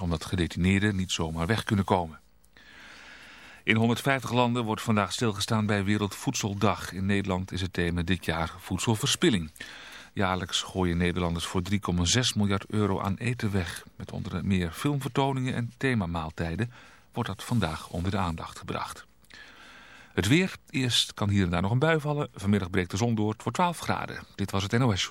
omdat gedetineerden niet zomaar weg kunnen komen. In 150 landen wordt vandaag stilgestaan bij Wereldvoedseldag. In Nederland is het thema dit jaar voedselverspilling. Jaarlijks gooien Nederlanders voor 3,6 miljard euro aan eten weg. Met onder meer filmvertoningen en themamaaltijden wordt dat vandaag onder de aandacht gebracht. Het weer. Eerst kan hier en daar nog een bui vallen. Vanmiddag breekt de zon door. Het wordt 12 graden. Dit was het NOS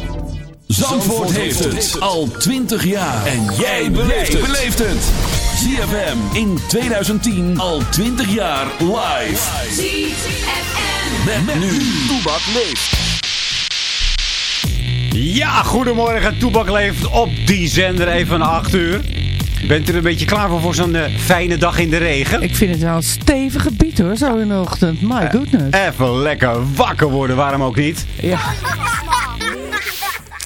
Zandvoort heeft het al 20 jaar. En jij beleeft het. ZFM in 2010 al 20 jaar live. ZFM. Met, nu. Toebak leeft. Ja, goedemorgen. Toebak leeft op die zender even na 8 uur. Bent u er een beetje klaar voor voor zo'n eh, fijne dag in de regen? Ik vind het wel een stevig gebied hoor, zo in de ochtend. My goodness. Even lekker wakker worden, waarom ook niet? Ja.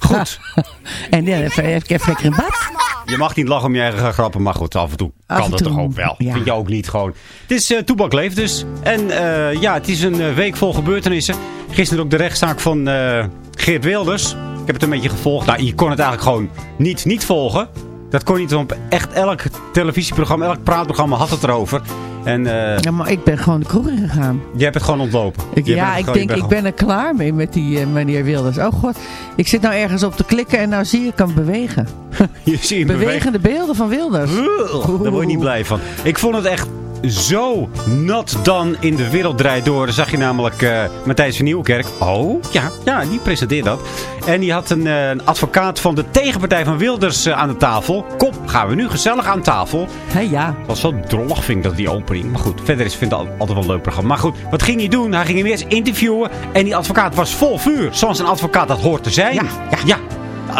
Goed. En ja, even, even lekker in bad. Je mag niet lachen om je eigen grappen, maar goed, af en toe Af kan en dat toe, toch ook wel. ja. Vind je ook niet gewoon. Het is eh Toebak leeft dus. En eh, ja, het is een eh, week vol gebeurtenissen. Gisteren ook de rechtszaak van eh, Geert Wilders. Ik heb het een beetje gevolgd. Nou, je kon het eigenlijk gewoon niet, niet volgen. Dat kon niet, want echt elk televisieprogramma, elk praatprogramma had het erover. En eh, Ja, maar ik ben gewoon de kroeg ingegaan. je hebt het gewoon ontlopen. Ik, ja, ik denk, ik ben er klaar mee met die eh, meneer Wilders. Oh god, ik zit nou ergens op te klikken en nou zie je, ik kan bewegen. Je ziet hem bewegen. Bewegende beelden van Wilders. Daar word je niet blij van. Ik vond het echt zo nat dan in de wereld draait door. Zag je namelijk eh, Matthijs van Nieuwkerk. Oh, ja, ja, die presenteert dat. En die had een, eh, een advocaat van de tegenpartij van Wilders eh, aan de tafel. Kom, gaan we nu gezellig aan tafel. Hé, ja. Dat was zo drollig, vind ik, dat die opening. Maar goed, verder is vind ik het al- altijd wel een leuk programma. Maar goed, wat ging hij doen? Hij ging hem eerst interviewen. En die advocaat was vol vuur. Zoals een advocaat dat hoort te zijn. Ja, ja. ja.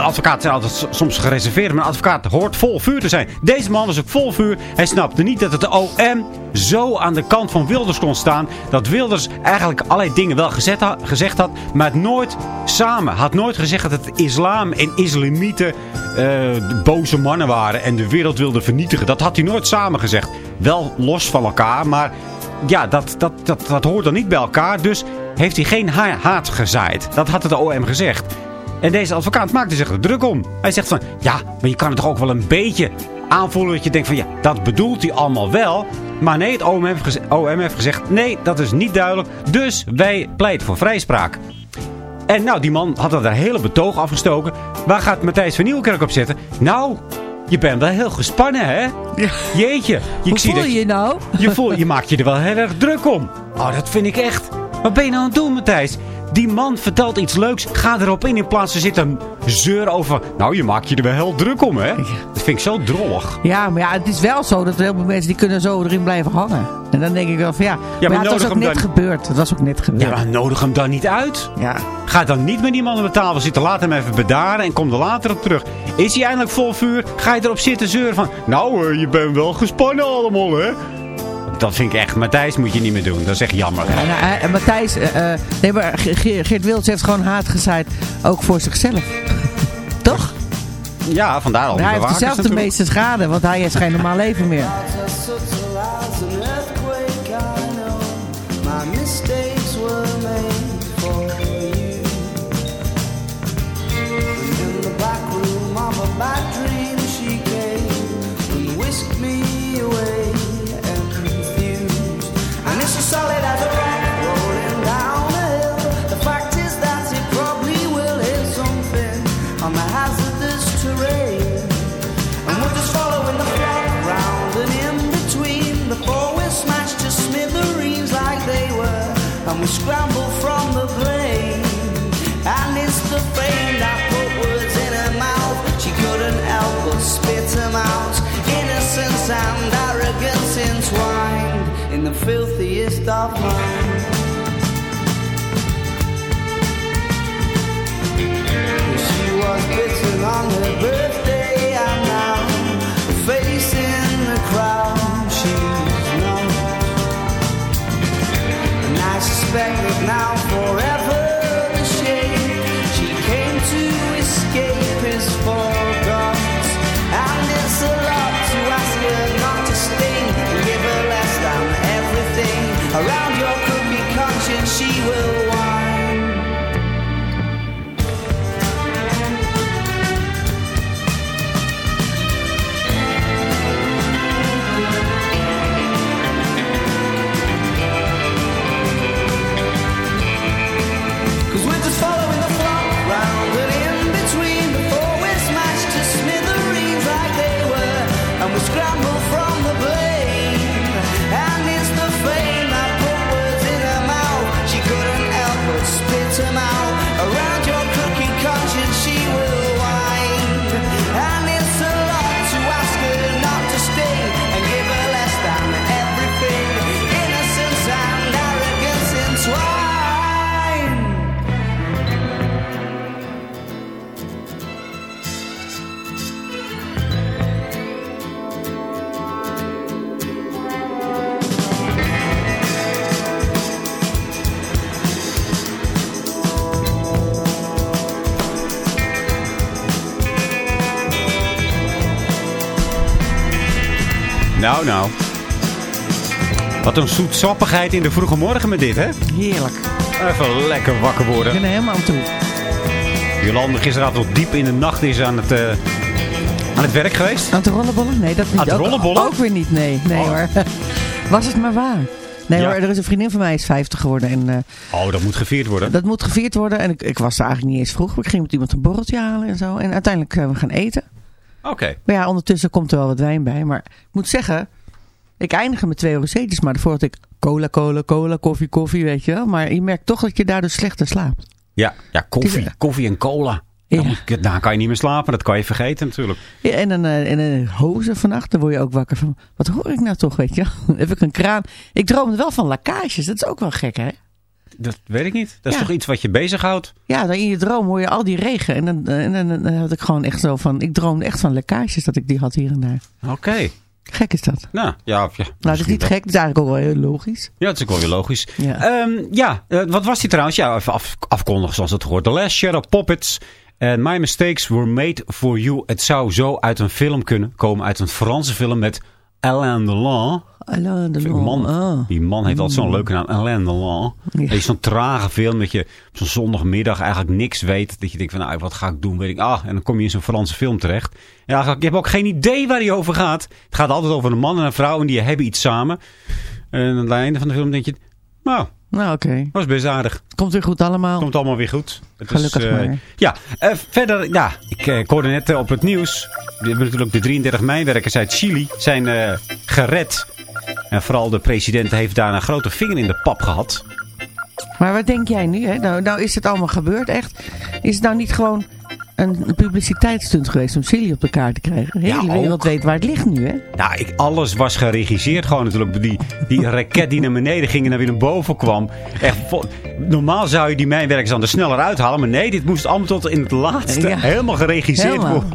Advocaat zijn altijd soms gereserveerd, maar een advocaat hoort vol vuur te zijn. Deze man was ook vol vuur. Hij snapte niet dat het de OM zo aan de kant van Wilders kon staan. Dat Wilders eigenlijk allerlei dingen wel gezet gezegd had, maar het nooit samen. Had nooit gezegd dat het islam en islamieten eh, boze mannen waren en de wereld wilde vernietigen. Dat had hij nooit samen gezegd. Wel los van elkaar, maar ja, dat, dat, dat, dat hoort dan niet bij elkaar. Dus heeft hij geen ha- haat gezaaid. Dat had het OM gezegd. En deze advocaat maakte zich er druk om. Hij zegt van, ja, maar je kan het toch ook wel een beetje aanvoelen dat je denkt van, ja, dat bedoelt hij allemaal wel. Maar nee, het OM heeft, geze- OM heeft gezegd, nee, dat is niet duidelijk. Dus wij pleiten voor vrijspraak. En nou, die man had er een hele betoog afgestoken. Waar gaat Matthijs van Nieuwkerk op zitten? Nou, je bent wel heel gespannen, hè? Jeetje. Ik Hoe zie voel dat je je nou? je, voel, je maakt je er wel heel erg druk om. Oh, dat vind ik echt. Wat ben je nou aan het doen, Matthijs? Die man vertelt iets leuks. Ga erop in in plaats van zitten zeuren over... Nou, je maakt je er wel heel druk om, hè? Dat vind ik zo drollig. Ja, maar ja, het is wel zo dat er heel veel mensen die kunnen zo erin blijven hangen. En dan denk ik wel van ja, maar, maar ja, het was ook net dan- gebeurd. Het was ook net Ja, gebeurd. maar nodig hem dan niet uit. Ja. Ga dan niet met die man aan de tafel zitten. Laat hem even bedaren en kom er later op terug. Is hij eindelijk vol vuur? Ga je erop zitten zeuren van... Nou, je bent wel gespannen allemaal, hè? Dat vind ik echt... Matthijs moet je niet meer doen. Dat is echt jammer. Nou, en Matthijs, eh, eh, nee, maar Ge- Ge- Geert Wilders heeft gewoon haat gezaaid, ook voor zichzelf. Toch? Ja, vandaar al die hij heeft zelf de natuurlijk. meeste schade, want hij heeft geen normaal leven meer. We scramble from the blame. And it's the that put words in her mouth. She couldn't help but spit them out. Innocence and arrogance entwined in the filthiest of minds. She was bitten on her birthday now Nou, nou. Wat een zoetsappigheid in de vroege morgen met dit, hè? Heerlijk. Even lekker wakker Ik worden. ben er helemaal aan toe. Jolande gisteravond tot diep in de nacht is aan het, eh, aan het werk geweest. Aan het rollenbollen? Nee, dat niet. Aan het Ook- rollenbollen? Ook, weer niet, nee. Nee Oh. hoor. Was het maar waar. Nee Ja. hoor, er is een vriendin van mij is 50 geworden. En eh, Oh, dat moet gevierd worden. dat moet gevierd worden. En ik, ik was er eigenlijk niet eens vroeg. Ik ging met iemand een borreltje halen en zo. En uiteindelijk zijn we gaan eten. Oké. Maar ja, ondertussen komt er wel wat wijn bij. Maar ik moet zeggen, ik eindig met twee rozetjes. Maar daarvoor had ik cola, cola, cola, koffie, koffie, weet je wel. Maar je merkt toch dat je daardoor slechter slaapt. Ja, ja koffie, koffie en cola. Dan, Ja. moet je- dan kan je niet meer slapen. Dat kan je vergeten natuurlijk. Ja, en een, eh, en een hozen vannacht, dan word je ook wakker van, wat hoor ik nou toch, weet je heb ik een kraan. Ik droomde wel van lakkages, dat is ook wel gek, hè? Dat weet ik niet. Dat is Ja. toch iets wat je bezighoudt? Ja, dan in je droom hoor je al die regen. En dan, en dan, dan had ik gewoon echt zo van, ik droomde echt van lekkages dat ik die had hier en daar. Oké. Gek is dat. Nou, ja. ja Nou, dat is niet gek, dat is eigenlijk ook wel heel logisch. Ja, dat is ook wel weer logisch. Ja. Ehm, ja, eh, wat was die trouwens? Ja, even af, afkondigen zoals het hoort. The Last Shadow Puppets. En My Mistakes Were Made For You. Het zou zo uit een film kunnen komen. Uit een Franse film met Alain Delon. Alain Delon. man, Oh. die man heeft altijd zo'n leuke naam. Alain Delon. Ja. Het is zo'n trage film dat je op zo'n zondagmiddag eigenlijk niks weet. Dat je denkt van, nou, wat ga ik doen? Weet ik, ah, en dan kom je in zo'n Franse film terecht. En eigenlijk, je hebt ook geen idee waar die over gaat. Het gaat altijd over een man en een vrouw en die hebben iets samen. En aan het einde van de film denk je, nou, Nou, oké. was best aardig. Komt weer goed allemaal. Komt allemaal weer goed. Het Gelukkig eh, maar. Ja, eh, verder, ja, ik, eh, ik hoorde net eh, op het nieuws. We hebben natuurlijk de 33 mijnwerkers uit Chili zijn eh, gered. En vooral de president heeft daar een grote vinger in de pap gehad. Maar wat denk jij nu? Hè? Nou, nou is het allemaal gebeurd, echt. Is het nou niet gewoon een publiciteitsstunt geweest om Chili op de kaart te krijgen? De Ja, hele ook. wereld weet waar het ligt nu, hè? Nou, ik, alles was geregisseerd gewoon natuurlijk. Die, die raket die naar beneden ging en dan weer naar boven kwam. Echt, normaal zou je die mijnwerkers dan er sneller uithalen. Maar nee, dit moest allemaal tot in het laatste Ja. helemaal geregisseerd worden.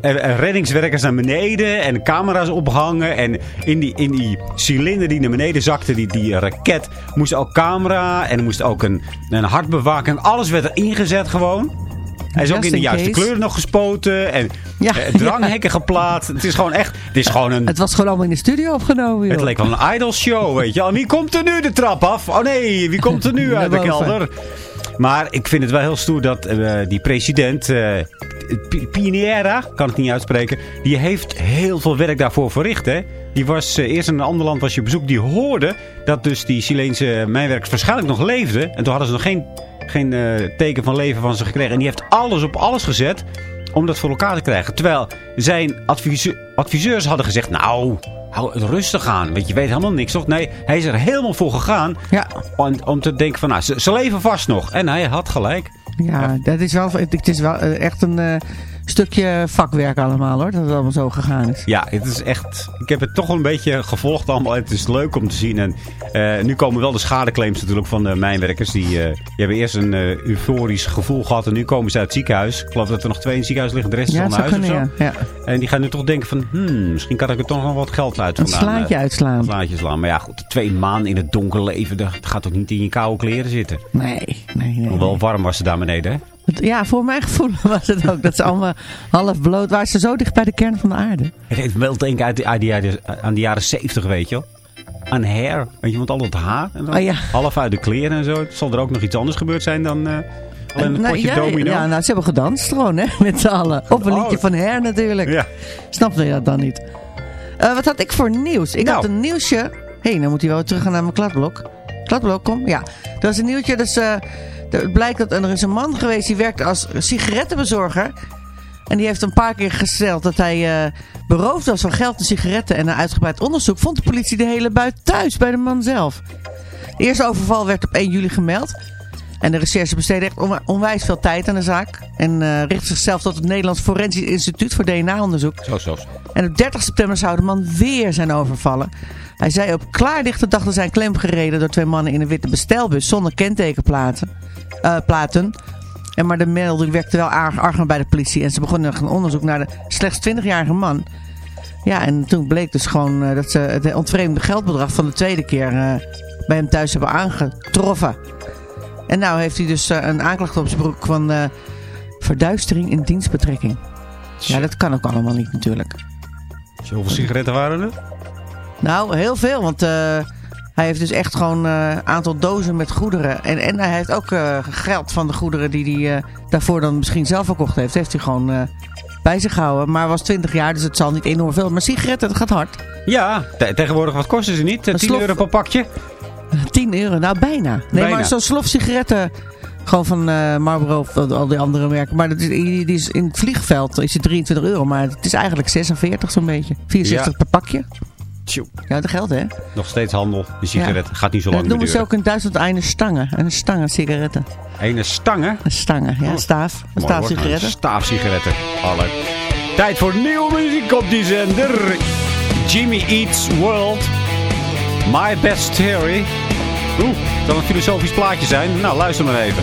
En, en reddingswerkers naar beneden en camera's ophangen. En in die, in die cilinder die naar beneden zakte, die, die raket, moest ook camera en er moest ook een, een hartbewaking. Alles werd er ingezet gewoon. Hij is ook in de juiste case. kleuren nog gespoten. En Ja, eh, dranghekken geplaatst. Het is gewoon echt... Het is gewoon een... Het was gewoon allemaal in de studio opgenomen, joh. Het leek wel een idol show, weet je. wel. wie komt er nu de trap af? Oh nee, wie komt er nu uit de kelder? Maar ik vind het wel heel stoer dat eh, die president, eh Pi- Piñera, kan het niet uitspreken, die heeft heel veel werk daarvoor verricht, hè. Die was eh, eerst in een ander land was je bezoek, die hoorde dat dus die Chileense mijnwerkers waarschijnlijk nog leefden. En toen hadden ze nog geen, geen eh, teken van leven van ze gekregen. En die heeft alles op alles gezet om dat voor elkaar te krijgen. Terwijl zijn advise- adviseurs hadden gezegd, nou, hou het rustig aan. Want je weet helemaal niks, toch? Nee, hij is er helemaal voor gegaan Ja, om, om te denken van, nou, ze, ze leven vast nog. En hij had gelijk. ja, dat is wel, het is wel eh, echt een eh, stukje vakwerk allemaal, hoor. Dat het allemaal zo gegaan is. Ja, het is echt... Ik heb het toch wel een beetje gevolgd allemaal. Het is leuk om te zien. En eh, nu komen wel de schadeclaims natuurlijk van de mijnwerkers. Die, eh, die hebben eerst een eh, euforisch gevoel gehad. En nu komen ze uit het ziekenhuis. Ik geloof dat er nog twee in het ziekenhuis liggen. De rest is al naar huis of kunnen, zo. ja. ja. En die gaan nu toch denken van... Hmm, misschien kan ik er toch nog wat geld uit Een vandaan, slaatje eh, uitslaan. Een slaatje slaan. Maar ja, goed. Twee maanden in het donker leven. Dat gaat toch niet in je koude kleren zitten. Nee, nee, nee. Hoewel warm was ze daar beneden, hè? Ja, voor mijn gevoel was het ook. Dat ze allemaal half bloot waren. Ze zo dicht bij de kern van de aarde. Het heeft me wel denken uit jaren- aan de jaren 70, weet je wel. Aan hair. Weet je, want al het haar. En dan Oh, ja. Half uit de kleren en zo. Het zal er ook nog iets anders gebeurd zijn dan eh alleen een Nou, potje ja, domino. Ja, nou, ze hebben gedanst gewoon, hè. Met z'n allen. Op een Oh. liedje van Her natuurlijk. Ja. Snapte je dat dan niet? Eh, wat had ik voor nieuws? Ik Nou. had een nieuwsje. Hé, hey, dan moet hij wel terug gaan naar mijn kladblok. Kladblok, kom. Ja. Dat was een nieuwtje. Dus eh, het blijkt dat er is een man geweest die werkte als sigarettenbezorger. En die heeft een paar keer gesteld dat hij eh, beroofd was van geld en sigaretten. En na uitgebreid onderzoek vond de politie de hele buit thuis bij de man zelf. De eerste overval werd op 1 juli gemeld. En de recherche besteedde echt onwijs veel tijd aan de zaak. En eh richt zichzelf tot het Nederlands Forensisch Instituut voor DNA-onderzoek. Zo, zo. En op 30 september zou de man weer zijn overvallen. Hij zei op klaardichte dag te zijn klem gereden door twee mannen in een witte bestelbus zonder kentekenplaten. Eh, platen. En maar de melding wekte wel arg argwaan bij de politie. En ze begonnen een onderzoek naar de slechts 20-jarige man. Ja, en toen bleek dus gewoon eh, dat ze het ontvreemde geldbedrag van de tweede keer eh, bij hem thuis hebben aangetroffen. En nou heeft hij dus een aanklacht op zijn broek van verduistering in dienstbetrekking. Ja, dat kan ook allemaal niet natuurlijk. Zo, Hoeveel sigaretten waren er? Nou, heel veel, want hij heeft dus echt gewoon een aantal dozen met goederen. En, en hij heeft ook eh, geld van de goederen die hij eh, daarvoor dan misschien zelf verkocht heeft. Heeft hij gewoon eh, bij zich gehouden. Maar was 20 jaar, dus het zal niet enorm veel. Maar sigaretten, dat gaat hard. Ja, te- tegenwoordig wat kosten ze niet? Eh, Een 10 slof. euro per pakje? 10 euro, nou bijna. Nee, Bijna. maar zo'n slof sigaretten, gewoon van eh, Marlboro of al al die andere merken. Maar dat is, die is in het vliegveld is het 23 euro, maar het is eigenlijk 46 zo'n beetje. 64 Ja. per pakje. Tjoe. Ja, dat geldt hè. Nog steeds handel. De sigaret gaat niet zo lang dat noemen meer ze ook in Duitsland een stangen. Een stangen sigaretten. Ene stangen. Een stangen, ja, Oh. een staaf. Een staaf sigaretten. Alle. Tijd voor nieuwe muziek op die zender. Jimmy Eats World. My Best Theory. Oeh, zal een filosofisch plaatje zijn? Nou, luister maar even.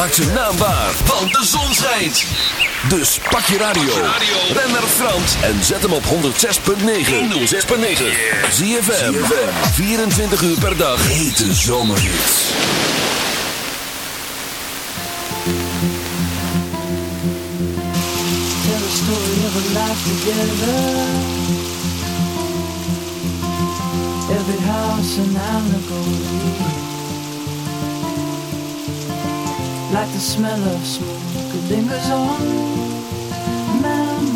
Maak zijn naam waar, want de zon schijnt. Dus pak je radio. Ben naar Frans en zet hem op 106.9. 106.9. ZFM. 24 uur per dag. Hete zomerhits. Tell a story of. Every house an allegory. Like the smell of smoke, lingers on memory.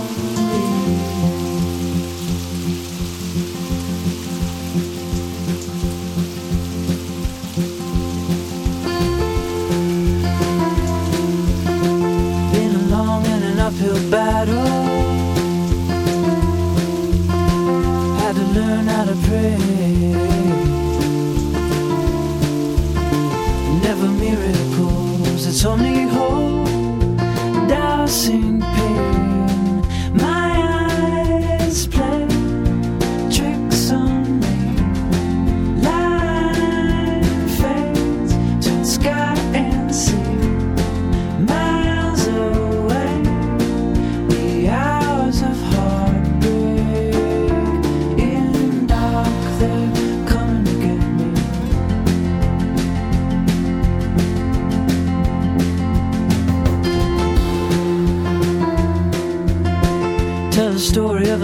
Been an uphill battle. Had to learn how to pray. Never miracles, it's only hope. Dousing pain.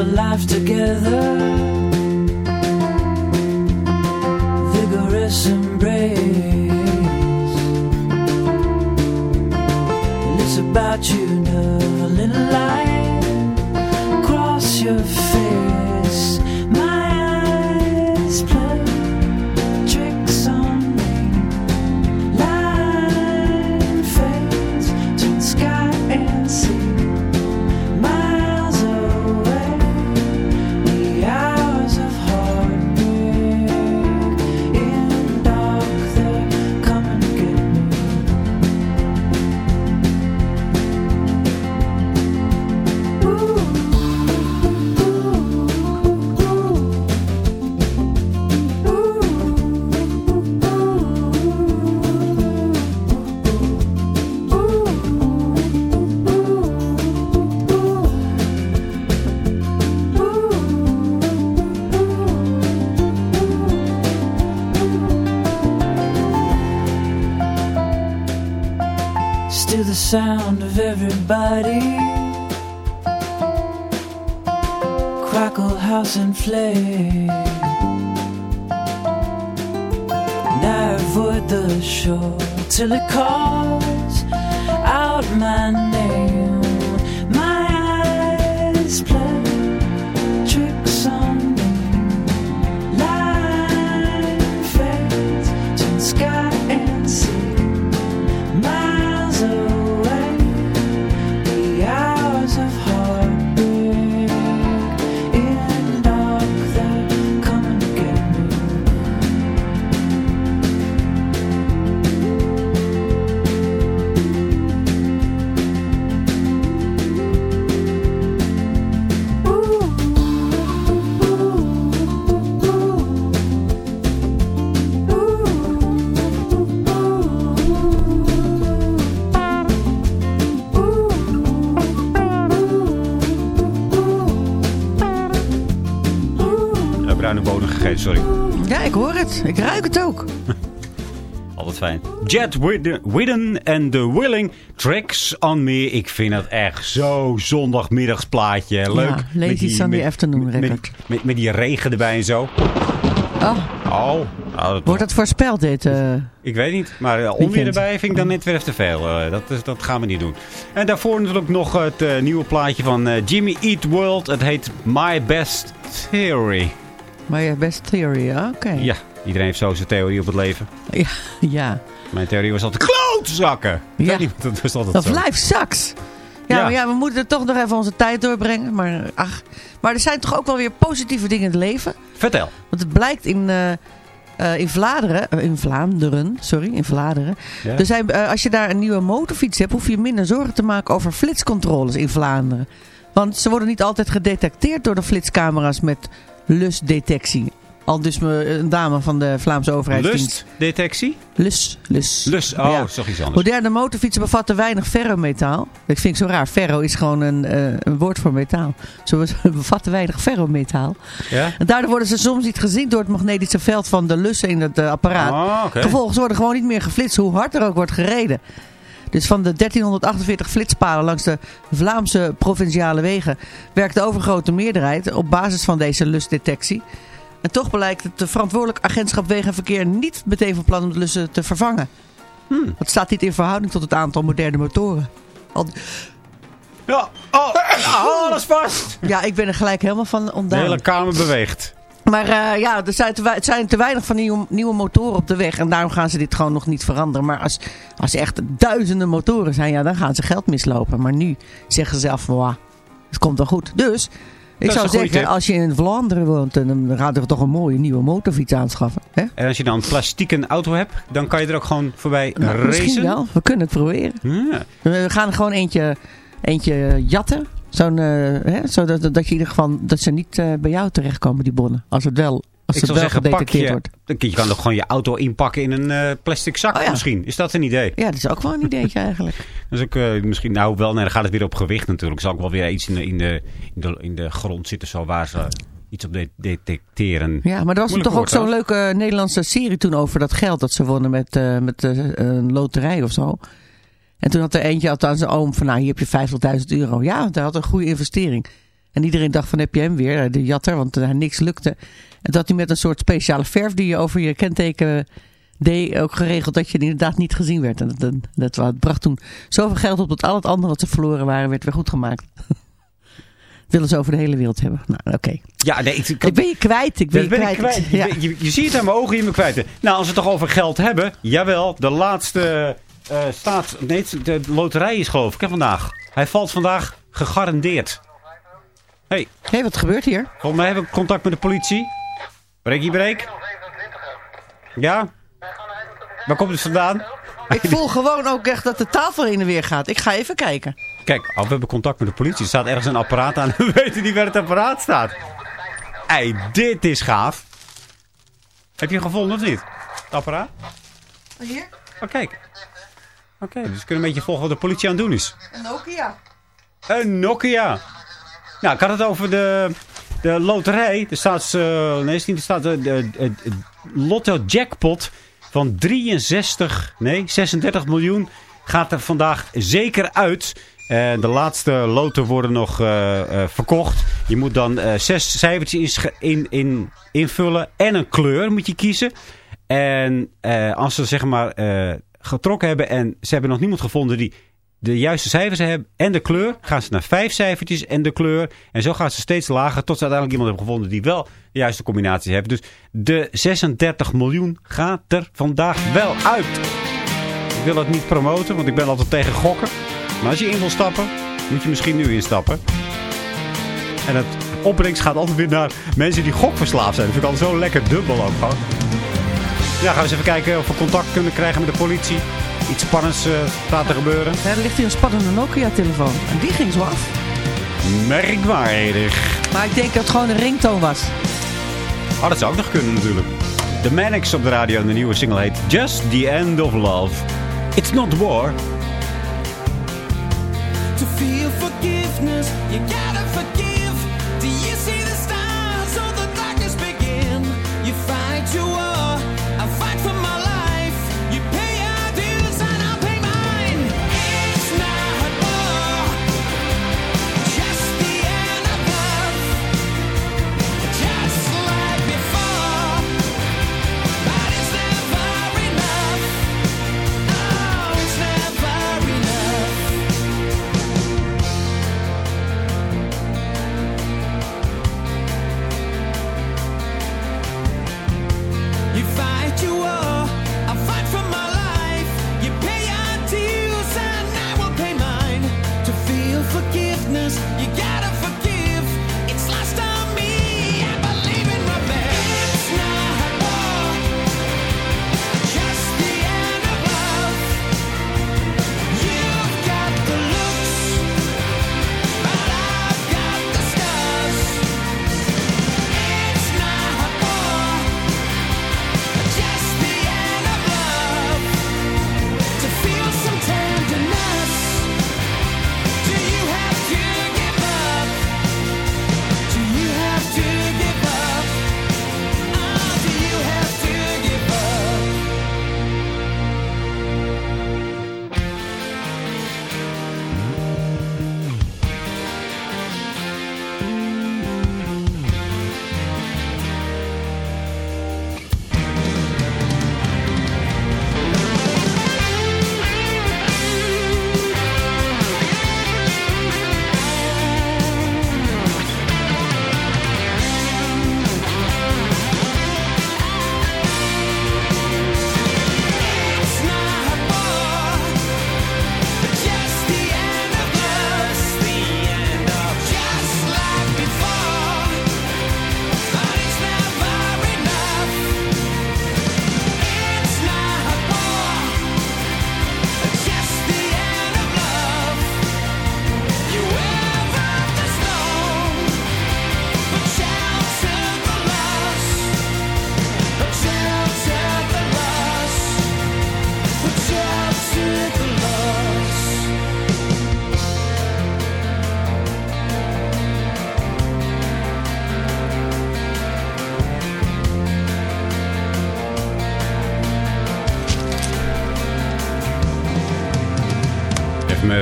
A life together. Vigorous embrace. Sound of everybody. Crackle house and flame. And I avoid the shore till it calls out my name. Ja, ik hoor het. Ik ruik het ook. Altijd fijn. Jet Widden- en The Willing Tricks on Me. Ik vind het echt zo zondagmiddagsplaatje. Leuk. Ja, Met die- Sunday met- Afternoon met, record. met, met die regen erbij en zo. Oh, Oh, nou, dat- wordt dat voorspeld dit? eh? ik weet niet. Maar uh, onweer erbij vind ik dan net weer even te veel. Eh, dat, is, dat gaan we niet doen. En daarvoor natuurlijk nog het eh, nieuwe plaatje van eh, Jimmy Eat World. Het heet My Best Theory. Maar je best theory, ja, oké. Ja, iedereen heeft zo zijn theorie op het leven. Ja, ja. Mijn theorie was altijd klootzakken. Ja. niet, dat was altijd Of zo. life sucks. Ja, Ja. Maar ja, we moeten er toch nog even onze tijd doorbrengen. Maar, ach, maar er zijn toch ook wel weer positieve dingen in het leven. Vertel. Want het blijkt in, eh, in Vlaanderen, eh, in Vlaanderen, sorry, in Vlaanderen. Ja. Er zijn, als je daar een nieuwe motorfiets hebt, hoef je minder zorgen te maken over flitscontroles in Vlaanderen. Want ze worden niet altijd gedetecteerd door de flitscamera's met lusdetectie. Al dus een dame van de Vlaamse overheidsdienst. Lustdetectie? Lus. Lus. Lus, oh, Ja. is toch iets anders. Moderne motorfietsen bevatten weinig ferrometaal. Dat vind ik zo raar. Ferro is gewoon een, eh, een woord voor metaal. Ze bevatten weinig ferrometaal. Ja? En daardoor worden ze soms niet gezien door het magnetische veld van de lussen in het eh, apparaat. Oh. Vervolgens worden gewoon niet meer geflitst hoe hard er ook wordt gereden. Dus van de 1348 flitspalen langs de Vlaamse provinciale wegen werkt de overgrote meerderheid op basis van deze lustdetectie. En toch blijkt het de verantwoordelijk agentschap Wegen en Verkeer niet meteen van plan om de lussen te vervangen. Hmm. Dat staat niet in verhouding tot het aantal moderne motoren. Al- Ja, oh, alles vast. ja, ik ben er gelijk helemaal van De ontdaan. hele kamer beweegt. Maar eh, ja, er zijn te, het zijn te weinig van nieuwe, nieuwe motoren op de weg. En daarom gaan ze dit gewoon nog niet veranderen. Maar als, als er echt duizenden motoren zijn, ja, dan gaan ze geld mislopen. Maar nu zeggen ze zelf wauw, het komt wel goed. Dus, ik zou zeggen, tip. als je in Vlaanderen woont, dan gaat er toch een mooie nieuwe motorfiets aanschaffen. Hè? En als je dan een plastieke auto hebt, dan kan je er ook gewoon voorbij Nou, misschien racen. wel, we kunnen het proberen. Ja. We gaan er gewoon eentje, eentje jatten. Zo'n, eh, zodat dat je in ieder geval, dat ze niet eh, bij jou terechtkomen, die bonnen. Als het wel, als Ik het wel zeggen, gedetecteerd je, wordt. dan kun je kan toch gewoon je auto inpakken in een eh, plastic zak Oh ja. misschien. Is dat een idee? Ja, dat is ook wel een ideetje eigenlijk. Dus ook misschien, nou wel, nee, dan gaat het weer op gewicht natuurlijk. Zal ook wel weer iets in de, in de, in de, in de grond zitten zo waar ze iets op de, detecteren. Ja, maar er was toch ook zo'n leuke Nederlandse serie toen over dat geld dat ze wonnen met, met een loterij of zo. En toen had er eentje aan zijn oom van, nou hier heb je 50.000 euro. Ja, hij had een goede investering. En iedereen dacht van, heb je hem weer, eh, de jatter, want er niks lukte. En dat hij met een soort speciale verf die je over je kenteken deed, ook geregeld dat je inderdaad niet gezien werd. En dat, dat, dat bracht toen zoveel geld op dat al het andere wat ze verloren waren, werd weer goed gemaakt. Willen ze over de hele wereld hebben. Nou, oké. Ja, nee, ik, ben je kwijt. Ik ben, dat ben je ik kwijt. Je, Ja. je ziet het aan mijn ogen, je me kwijt. Nou, als we het toch over geld hebben. Jawel, de laatste eh, staat... Nee, de loterij is geloof ik hè, vandaag. Hij valt vandaag gegarandeerd. hey, Hé, wat gebeurt hier? volgens mij heb ik contact met de politie. Breekie break. Ja? Waar komt het vandaan? Ik voel gewoon ook echt dat de tafel heen en weer gaat. Ik ga even kijken. Kijk, oh, we hebben contact met de politie. Er staat ergens een apparaat aan. We weten niet waar het apparaat staat. Ei, dit is gaaf. Heb je hem gevonden of niet? Het apparaat? Hier, Oh, kijk. Oké, dus we kunnen een beetje volgen wat de politie aan het doen is. een Nokia. Een Nokia. Nou, ik had het over de, de loterij. Er staat, eh, nee, is niet, er staat de, de, de- de lotto jackpot van 63, nee, 36 miljoen gaat er vandaag zeker uit. Eh, de laatste loten worden nog eh, eh, verkocht. Je moet dan eh, zes cijfertjes in, in, in, invullen en een kleur moet je kiezen. En eh, als ze zeg maar eh, getrokken hebben en ze hebben nog niemand gevonden die de juiste cijfers hebben en de kleur, gaan ze naar vijf cijfertjes en de kleur. En zo gaan ze steeds lager tot ze uiteindelijk iemand hebben gevonden die wel de juiste combinatie hebben. Dus de 36 miljoen gaat er vandaag wel uit. Ik wil het niet promoten, want ik ben altijd tegen gokken. Maar als je in wil stappen, moet je misschien nu instappen. En het opbrengst gaat altijd weer naar mensen die gokverslaafd zijn. Dat vind ik altijd zo lekker dubbel ook gewoon. Ja, gaan we eens even kijken of we contact kunnen krijgen met de politie. Iets spannends eh, staat te gebeuren. Ja, er ligt hier een spannende Nokia-telefoon. En die ging zo af. Merkwaardig. Maar ik denk dat het gewoon een ringtoon was. Oh, dat zou ook nog kunnen natuurlijk. The Manics op de radio en de nieuwe single heet Just the End of Love. It's not war. To feel forgiveness, you gotta forgive.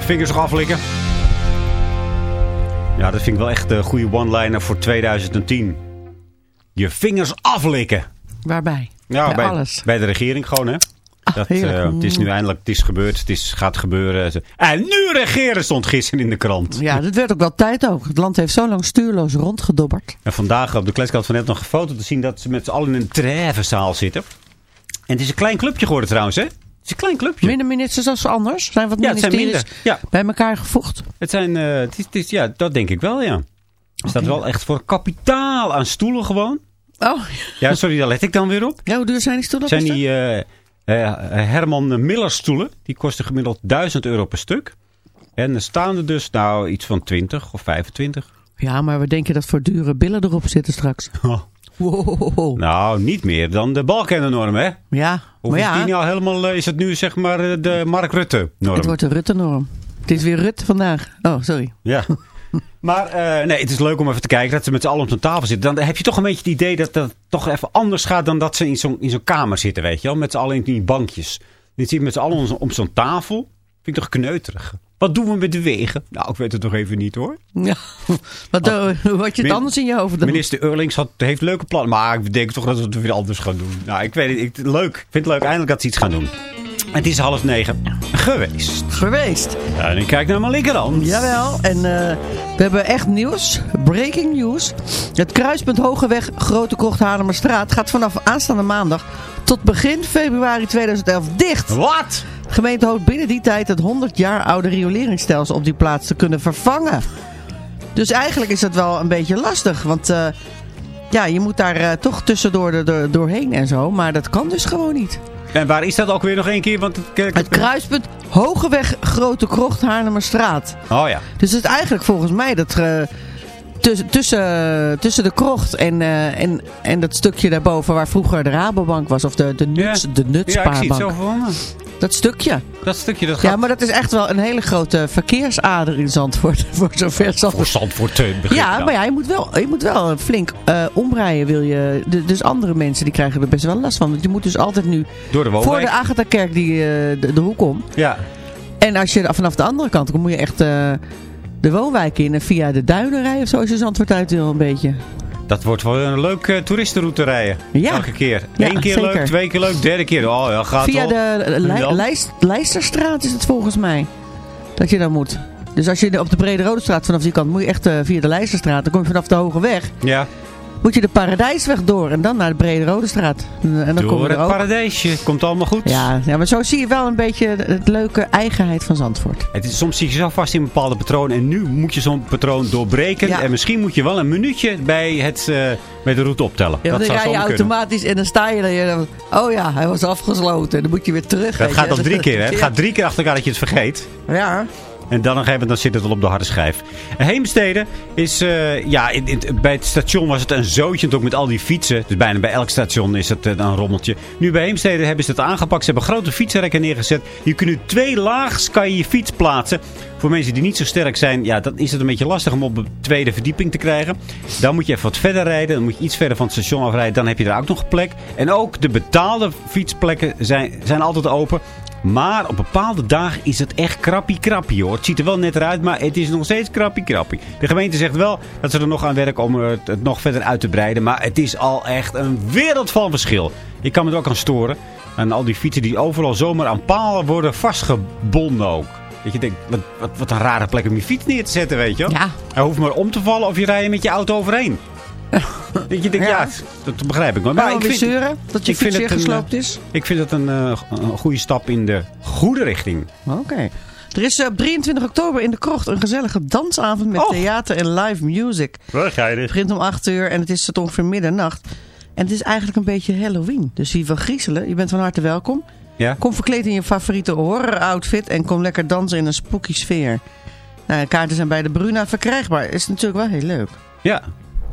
Vingers nog aflikken. Ja, dat vind ik wel echt een goede one-liner voor 2010. Je vingers aflikken. Waarbij? Ja, bij, alles. Bij de regering gewoon, hè? Dat, heerlijk. eh, het is nu eindelijk, het is gebeurd, het is, gaat gebeuren. En nu regeren stond gisteren in de krant. Ja, dat werd ook wel tijd ook. Het land heeft zo lang stuurloos rondgedobberd. En vandaag op de kletskant van net nog een foto te zien dat ze met z'n allen in een treffenzaal zitten. En het is een klein clubje geworden trouwens, hè? Het is een klein clubje. Minder ministers als anders? Zijn wat Ja, het zijn minder. Ja, bij elkaar gevoegd? het zijn, eh, het is, het is- ja, dat denk ik wel, ja. Er staat wel echt voor kapitaal aan stoelen gewoon. Oh, Ja, sorry, daar let ik dan weer op. ja, hoe duur zijn die stoelen? zijn die eh, eh, Herman Miller stoelen. Die kosten gemiddeld 1000 euro per stuk. En er staan er dus nou iets van 20 of 25. Ja, maar we denken dat voor dure billen erop zitten straks. Oh. Wow. Nou, niet meer dan de Balkennorm, hè? Ja, Of maar is ja, die nou helemaal, eh, is het nu zeg maar eh, de Mark Rutte-norm? het wordt een Rutte-norm. Het is weer Rutte vandaag. Oh, sorry. Ja. Maar eh, nee, het is leuk om even te kijken dat ze met z'n allen op zo'n tafel zitten. Dan heb je toch een beetje het idee dat dat toch even anders gaat dan dat ze in zo'n in zo'n kamer zitten, weet je wel. Met z'n allen in die bankjes. Dit je met z'n allen om zo'n tafel. Vind ik toch kneuterig. Wat doen we met de wegen? Nou, ik weet het nog even niet hoor. Ja. Wat, eh, had je het anders in je hoofd dan? Minister Eurlings had, heeft leuke plannen. Maar ik denk toch dat we het weer anders gaan doen. Nou, ik weet het. Ik, leuk. Ik vind het leuk eindelijk dat ze iets gaan doen. Het is half negen geweest. Geweest. Ja, en ik kijk naar mijn linkerhand. Jawel, en eh, we hebben echt nieuws. Breaking news. Het kruispunt Hogeweg Grote Haarlemmerstraat gaat vanaf aanstaande maandag tot begin februari 2011 dicht. Wat? Gemeente hoopt binnen die tijd het 100 jaar oude rioleringsstelsel op die plaats te kunnen vervangen. Dus eigenlijk is dat wel een beetje lastig, want eh, ja, je moet daar eh, toch tussendoor de, de- doorheen en zo, maar dat kan dus gewoon niet. En waar is dat ook weer nog één keer? Want het, Het kruispunt Hogeweg Grote Krocht Haarlemmerstraat. Oh ja. Dus het is eigenlijk volgens mij dat eh, tussen, tussen, tussen de krocht en, en, en dat stukje daarboven waar vroeger de Rabobank was. Of de, de, nuts, Ja. de Ja, ik zie het nutspaarbank. zo voor me. Dat stukje. Dat stukje, dat gaat Ja, maar dat is echt wel een hele grote verkeersader in Zandvoort. Voor zover voor Zandvoort. Zandvoort te beginnen. Ja, maar ja, je moet wel, je moet wel flink eh, omrijden. Wil je, de- dus andere mensen die krijgen er best wel last van. Want je moet dus altijd nu Door de voor de Agatha-kerk die, eh, de, de hoek om. Ja. En als je vanaf de andere kant komt, moet je echt eh, de woonwijk in. En via de duinen rijden of zo als je Zandvoort uit wil een beetje. Dat wordt wel een leuke toeristenroute rijden. Ja. Elke keer. Ja, Eén keer zeker. leuk, twee keer leuk, derde keer. Oh ja, gaat Via de En Lei- dan? Leis- Leisterstraat is het volgens mij. Dat je dan moet. Dus als je op de Brede Rode Straat vanaf die kant moet je echt eh, via de Leisterstraat. Dan kom je vanaf de Hoge Weg. Ja, Moet je de Paradijsweg door en dan naar de Brede Rode Straat. En dan kom door je het er paradijsje. Komt allemaal goed. Ja, ja, maar zo zie je wel een beetje de- het leuke eigenheid van Zandvoort. Het is, soms zit je zo vast in bepaalde patronen. En nu moet je zo'n patroon doorbreken. Ja. En misschien moet je wel een minuutje bij, het, eh, bij de route optellen. Ja, dat dan rij je kunnen. automatisch en dan sta je er. dan- Oh ja, hij was afgesloten. Dan moet je weer terug. Dat weet gaat dan drie keer, hè? Het gaat drie keer achter elkaar dat je het vergeet. Ja. En dan, gegeven moment, dan zit het wel op de harde schijf. Heemstede is, eh, ja, bij het station was het een zootje. Ook met al die fietsen. Dus bijna bij elk station is het eh, een rommeltje. Nu bij Heemstede hebben ze het aangepakt. Ze hebben grote fietsenrekken neergezet. Je kunt nu twee laags kan je je fiets plaatsen. Voor mensen die niet zo sterk zijn, ja, dan is het een beetje lastig om op de tweede verdieping te krijgen. Dan moet je even wat verder rijden. Dan moet je iets verder van het station afrijden. Dan heb je daar ook nog plek. En ook de betaalde fietsplekken zijn, zijn altijd open. Maar op bepaalde dagen is het echt krappie krappie hoor. Het ziet er wel net eruit, maar het is nog steeds krappie krappie. De gemeente zegt wel dat ze er nog aan werken om het, het nog verder uit te breiden. Maar het is al echt een wereld van verschil. Ik kan me er ook aan storen. En al die fietsen die overal zomaar aan palen worden vastgebonden ook. Dat je denkt, wat, wat, wat een rare plek om je fiets neer te zetten, weet je wel. Ja. Hij hoeft maar om te vallen of je rijdt met je auto overheen. dat je denkt, ja, Ja. dat begrijp ik wel. Maar Maar ik ik vind, zeuren dat je ik fiets weer een, gesloopt is. ik vind het een, eh, een goede stap in de goede richting. Oké. Er is eh, op 23 oktober in de krocht een gezellige dansavond met Oh. theater en live music. Waar ga je Het begint om 8 uur en het is tot ongeveer middernacht. En het is eigenlijk een beetje Halloween. Dus wie wil griezelen, je bent van harte welkom. Ja? Kom verkleed in je favoriete horror outfit en kom lekker dansen in een spooky sfeer. Nou, de kaarten zijn bij de Bruna verkrijgbaar. Is natuurlijk wel heel leuk. Ja.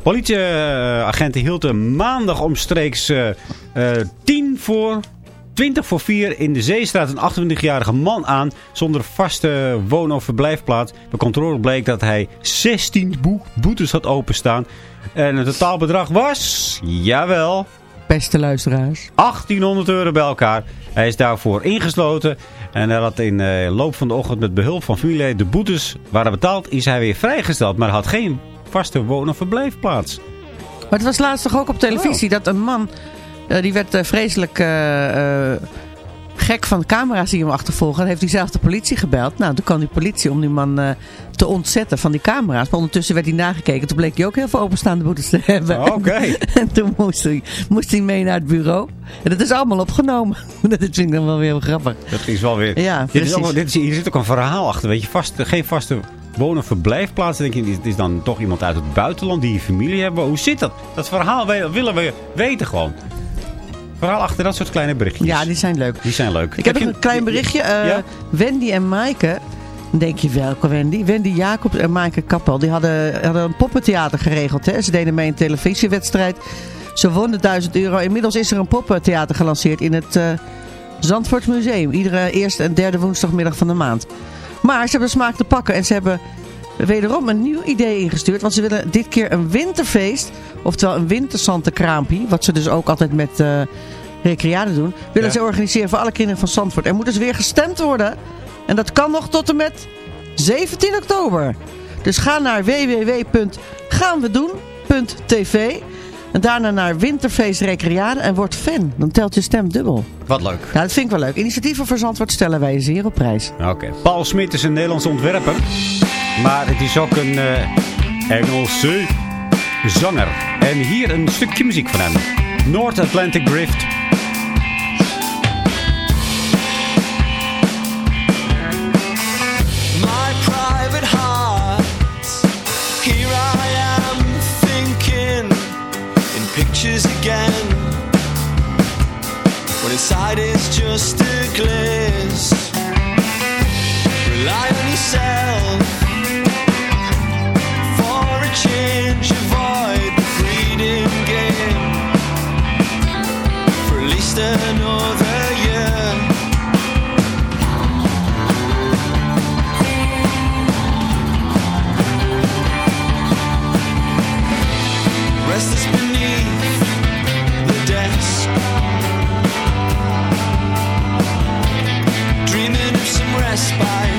Politieagenten hielden maandag omstreeks eh, eh, tien voor 20 voor 4 in de Zeestraat een 28-jarige man aan zonder vaste woon- of verblijfplaats. Bij controle bleek dat hij 16 boe- boetes had openstaan. En het totaalbedrag was, jawel, Beste luisteraars. 1800 euro bij elkaar. Hij is daarvoor ingesloten. En nadat in de loop van de ochtend met behulp van familieleden de boetes waren betaald, is hij weer vrijgesteld. Maar hij had geen vaste woon- of verblijfplaats. Maar het was laatst toch ook op televisie dat een man... eh, die werd eh, vreselijk eh, gek van de camera's die hem achtervolgen. Dan heeft hij zelf de politie gebeld. Nou, toen kwam die politie om die man te ontzetten van die camera's. Maar ondertussen werd hij nagekeken. Toen bleek hij ook heel veel openstaande boetes te hebben. Oké. en toen moest hij, moest hij mee naar het bureau. En dat is allemaal opgenomen. dat vind ik dan wel weer heel grappig. Dat is wel weer... Ja, dit is precies. dit is, hier zit ook een verhaal achter. Weet je, vaste, geen vaste woon- of verblijfplaats. Dan denk je, het is dan toch iemand uit het buitenland die een familie hebben. Hoe zit dat? Dat verhaal willen we weten gewoon. Verhaal achter dat soort kleine berichtjes. Ja, die zijn leuk. Die zijn leuk. Ik heb je- nog een klein berichtje. Eh, Ja? Wendy en Maaike. Denk je, welke Wendy? Wendy Jacobs en Maaike Kappel. Die hadden, hadden een poppentheater geregeld. Hè? Ze deden mee een televisiewedstrijd. Ze wonnen 1000 euro. Inmiddels is er een poppentheater gelanceerd in het eh Zandvoort Museum. Iedere eerste en derde woensdagmiddag van de maand. Maar ze hebben smaak te pakken. En ze hebben wederom een nieuw idee ingestuurd. Want ze willen dit keer een winterfeest. Oftewel een winterzantenkraampie. Wat ze dus ook altijd met... eh recreaten doen, willen Ja. ze organiseren voor alle kinderen van Zandvoort. Er moet dus weer gestemd worden. En dat kan nog tot en met 17 oktober. Dus ga naar www.gaanwedoen.tv en daarna naar Winterfeest Recreade en word fan. Dan telt je stem dubbel. Wat leuk. Nou, dat vind ik wel leuk. Initiatieven voor Zandvoort stellen wij zeer op prijs. Oké. Paul Smit is een Nederlandse ontwerper. Maar het is ook een eh, Engelse zanger. En hier een stukje muziek van hem. North Atlantic Drift. Again. When inside is just a gliss. Rely on yourself pais.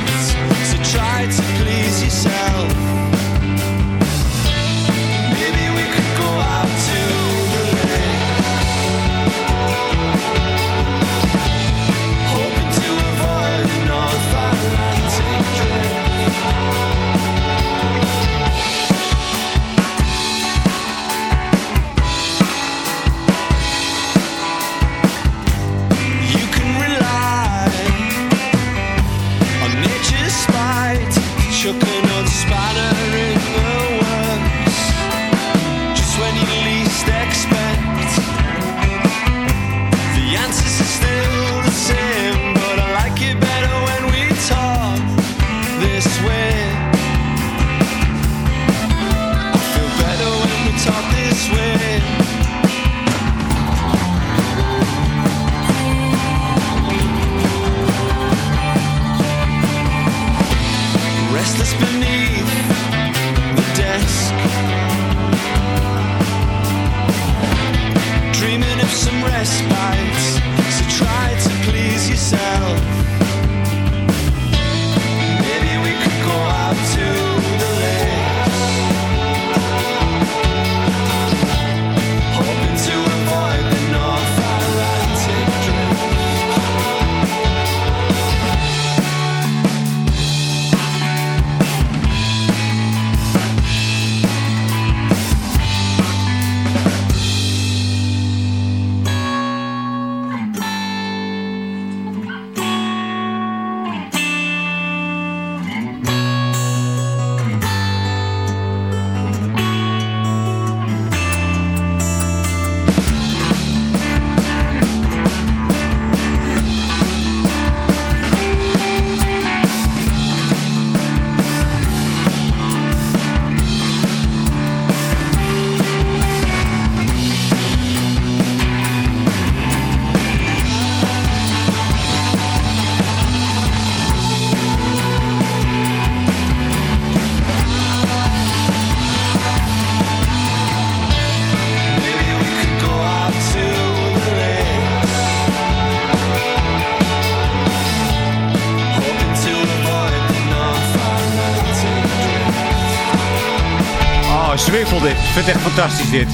Vind het echt fantastisch dit.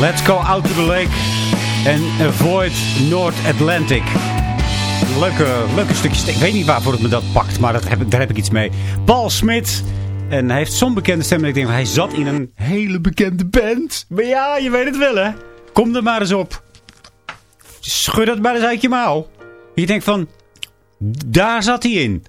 Let's go out to the lake and avoid North Atlantic. Leuke, leuke stukjes. Ik weet niet waarvoor het me dat pakt, maar dat heb, daar heb ik iets mee. Paul Smit. En hij heeft zo'n bekende stem. En ik denk, hij zat in een hele bekende band. Maar ja, je weet het wel hè. Kom er maar eens op. Schud het maar eens uit je mouw. Je denkt van, daar zat hij in.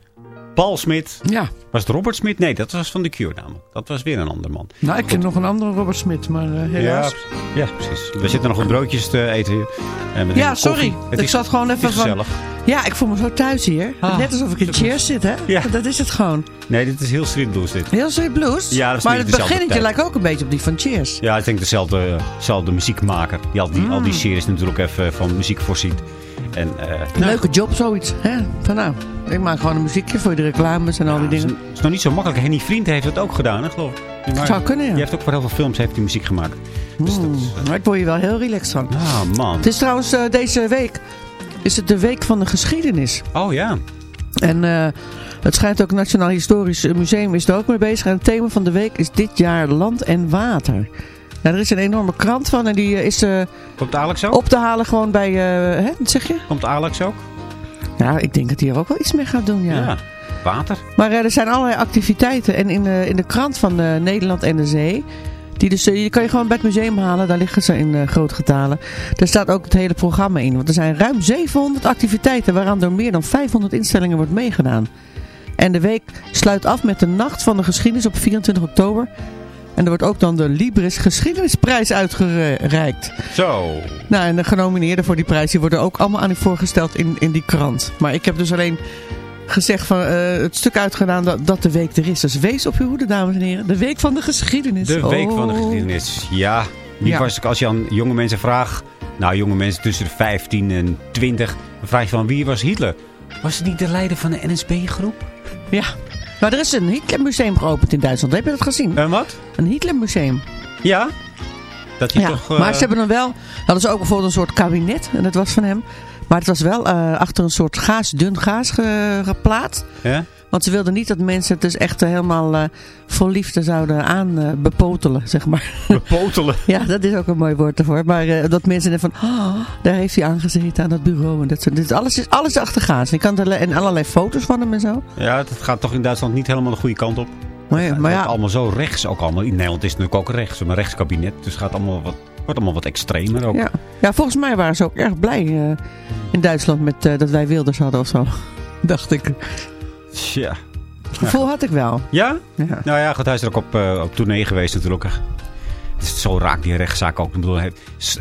Paul Smit. Ja. Was het Robert Smit? Nee, dat was van The Cure namelijk. Dat was weer een ander man. Nou, ik ken nog een andere Robert Smit, maar eh, helaas. Ja, ja, precies. We zitten nog wat broodjes te eten hier. En met Ja, een sorry. Het ik zat gewoon even van... Ja, ik voel me zo thuis hier. Ah. Net alsof ik in Cheers zit, hè? Ja. Dat is het gewoon. Nee, dit is heel street blues dit. Heel sweet blues. Ja, dat is maar het beginnetje tijd. lijkt ook een beetje op die van Cheers. Ja, ik denk dezelfde, dezelfde muziekmaker. Die al die, al die series natuurlijk even van muziek voorziet. En, eh, Een leuke job, zoiets. Hè? Van nou, ik maak gewoon een muziekje voor de reclames en al die Het dingen. het is nog niet zo makkelijk. Henny Vriend heeft dat ook gedaan, hè, geloof ik. Maar- Zou kunnen, ja. Die heeft ook voor heel veel films heeft die muziek gemaakt. Dus dat is, Mm, maar ik word hier wel heel relaxed van. ah, man. Het is trouwens eh, deze week is het de week van de geschiedenis. Oh ja. En eh, het schijnt ook Nationaal Historisch Museum is er ook mee bezig. En het thema van de week is dit jaar land en water. Nou, er is een enorme krant van en die eh, is eh, Komt Alex ook? op te halen gewoon bij, eh, hè, wat zeg je? Komt Alex ook? Nou, ik denk dat hij er ook wel iets mee gaat doen, ja. Water? Maar er zijn allerlei activiteiten. En in, de in de krant van Nederland en de Zee... Die, dus, die kan je gewoon bij het museum halen. Daar liggen ze in eh, grote getalen. Daar staat ook het hele programma in. Want er zijn ruim 700 activiteiten... waaraan door meer dan 500 instellingen wordt meegedaan. En de week sluit af met de Nacht van de Geschiedenis op 24 oktober. En er wordt ook dan de Libris Geschiedenisprijs uitgereikt. Zo. Nou, en de genomineerden voor die prijs die worden ook allemaal aan u voorgesteld in, in die krant. Maar ik heb dus alleen gezegd van eh, het stuk uitgedaan dat, dat de week er is. Dus wees op uw hoede, dames en heren. De week van de geschiedenis. De week van de Oh. geschiedenis. Ja. Wie Ja. was ik als je aan jonge mensen vraagt... Nou, jonge mensen tussen de 15 en 20... Dan vraag je van wie was Hitler? Was het niet de leider van de NSB-groep? Ja. Maar er is een Hitlermuseum geopend in Duitsland. Heb je dat gezien? En wat? Een Hitlermuseum. Ja? Dat Ja. toch... eh, Maar ze hebben dan wel... Hadden ze ook bijvoorbeeld een soort kabinet. En dat was van hem. Maar het was wel eh, achter een soort gaas, dun gaas ge- geplaatst. Ja? Want ze wilden niet dat mensen het dus echt eh, helemaal eh, vol liefde zouden aanbepotelen, zeg maar. Bepotelen. Ja, dat is ook een mooi woord ervoor. Maar eh, dat mensen denken van, oh, daar heeft hij aangezeten aan dat bureau. En dat soort, dit, alles is alles achter gaas. Je kan er en allerlei foto's van hem en zo. Ja, het gaat toch in Duitsland niet helemaal de goede kant op. Maar, ja, Het maar ja, allemaal zo rechts ook allemaal. In Nederland is het natuurlijk ook rechts. Een rechtskabinet. Dus het gaat allemaal wat, wordt allemaal wat extremer ook. ja. ja, volgens mij waren ze ook erg blij eh, in Duitsland met eh, dat wij Wilders hadden of zo. Dacht ik. Tja. Het gevoel had ik wel. Ja? Ja. Nou ja, goed, hij is er ook op, eh, op tournee geweest natuurlijk. Het is zo raak die rechtszaak ook. Ik bedoel, hij-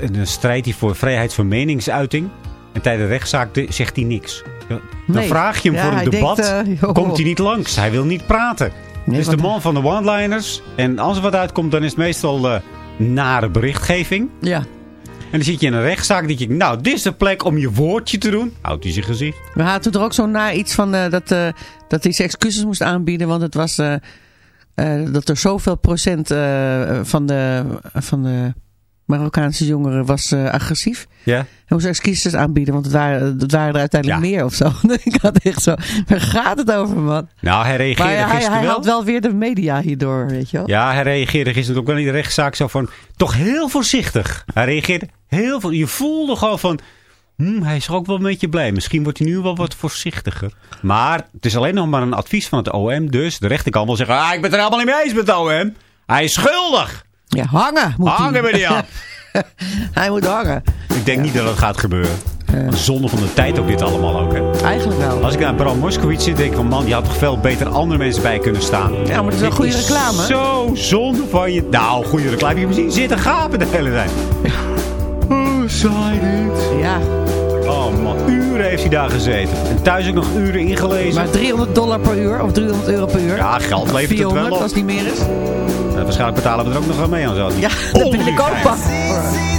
een strijd die voor vrijheid van meningsuiting. En tijdens de rechtszaak de- zegt hij niks. Dan Nee. vraag je hem Ja, voor hij een debat. denkt, eh, komt hij niet langs. Hij wil niet praten. Nee, het is de want- man van de one-liners. En als er wat uitkomt, dan is het meestal eh, nare berichtgeving. Ja. En dan zit je in een rechtszaak. denk je, nou, dit is de plek om je woordje te doen. Houdt hij zijn gezicht. We hadden er ook zo na iets van eh, dat, eh, dat hij zijn excuses moest aanbieden. Want het was eh, dat er zoveel procent van, de, van de Marokkaanse jongeren was eh, agressief. Ja? Hij moest excuses aanbieden, want het waren, het waren er uiteindelijk Ja. meer of zo. ik had echt zo, waar gaat het over man? Nou, hij reageerde Maar hij, hij wel. had wel weer de media hierdoor, weet je wel. Ja, hij reageerde gisteren ook wel in de rechtszaak zo van... Toch heel voorzichtig. Hij reageerde heel veel... Je voelde gewoon van... Hmm, hij is ook wel een beetje blij. Misschien wordt hij nu wel wat voorzichtiger. Maar het is alleen nog maar een advies van het OM. Dus de rechter kan wel zeggen... Ah, ik ben het er helemaal niet mee eens met het OM. Hij is schuldig. Ja, hangen moet Hangen we die af. hij moet hangen. Ik denk niet dat dat gaat gebeuren. Zonde van de tijd ook dit allemaal ook. Hè. Eigenlijk wel. Als ik naar Bram Moskowitz zit, denk ik van... Man, je had toch veel beter andere mensen bij kunnen staan. Ja, maar het is wel goede reclame. Zo zonde van je. Nou, goede reclame. Je hem zien zitten gapen de hele tijd. Oh, saai dit. Ja, Oh man, uren heeft hij daar gezeten. En thuis ook nog uren ingelezen. maar 300 dollar per uur of 300 euro per uur. Ja, geld levert het 400 wel op. als het niet meer is. Waarschijnlijk betalen we er ook nog wel mee aan zo. Ja, dat wil ik ook.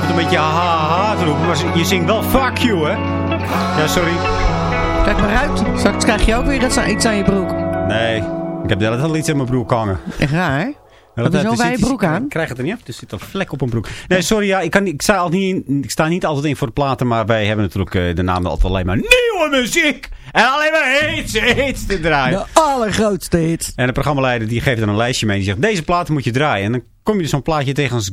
Af en toe een beetje ha ha te roepen. Maar je zingt wel fuck you, hè? Ja, sorry. Kijk maar uit. Straks krijg je ook weer dat iets aan je broek. Nee, ik heb de hele tijd al iets in mijn broek hangen. Echt raar, hè? Heb je zo'n er wijde iets- broek aan? Ik krijg het er niet af. Er zit een vlek op een broek. Nee, sorry. Ja, ik, kan, ik, sta al niet ik sta niet altijd in voor de platen. Maar wij hebben natuurlijk eh, de naam altijd alleen maar nieuwe muziek. En alleen maar hits, hits te draaien. De allergrootste hit. En de programmaleider die geeft dan een lijstje mee. Die zegt, deze platen moet je draaien. En dan kom je dus zo'n plaatje tegen als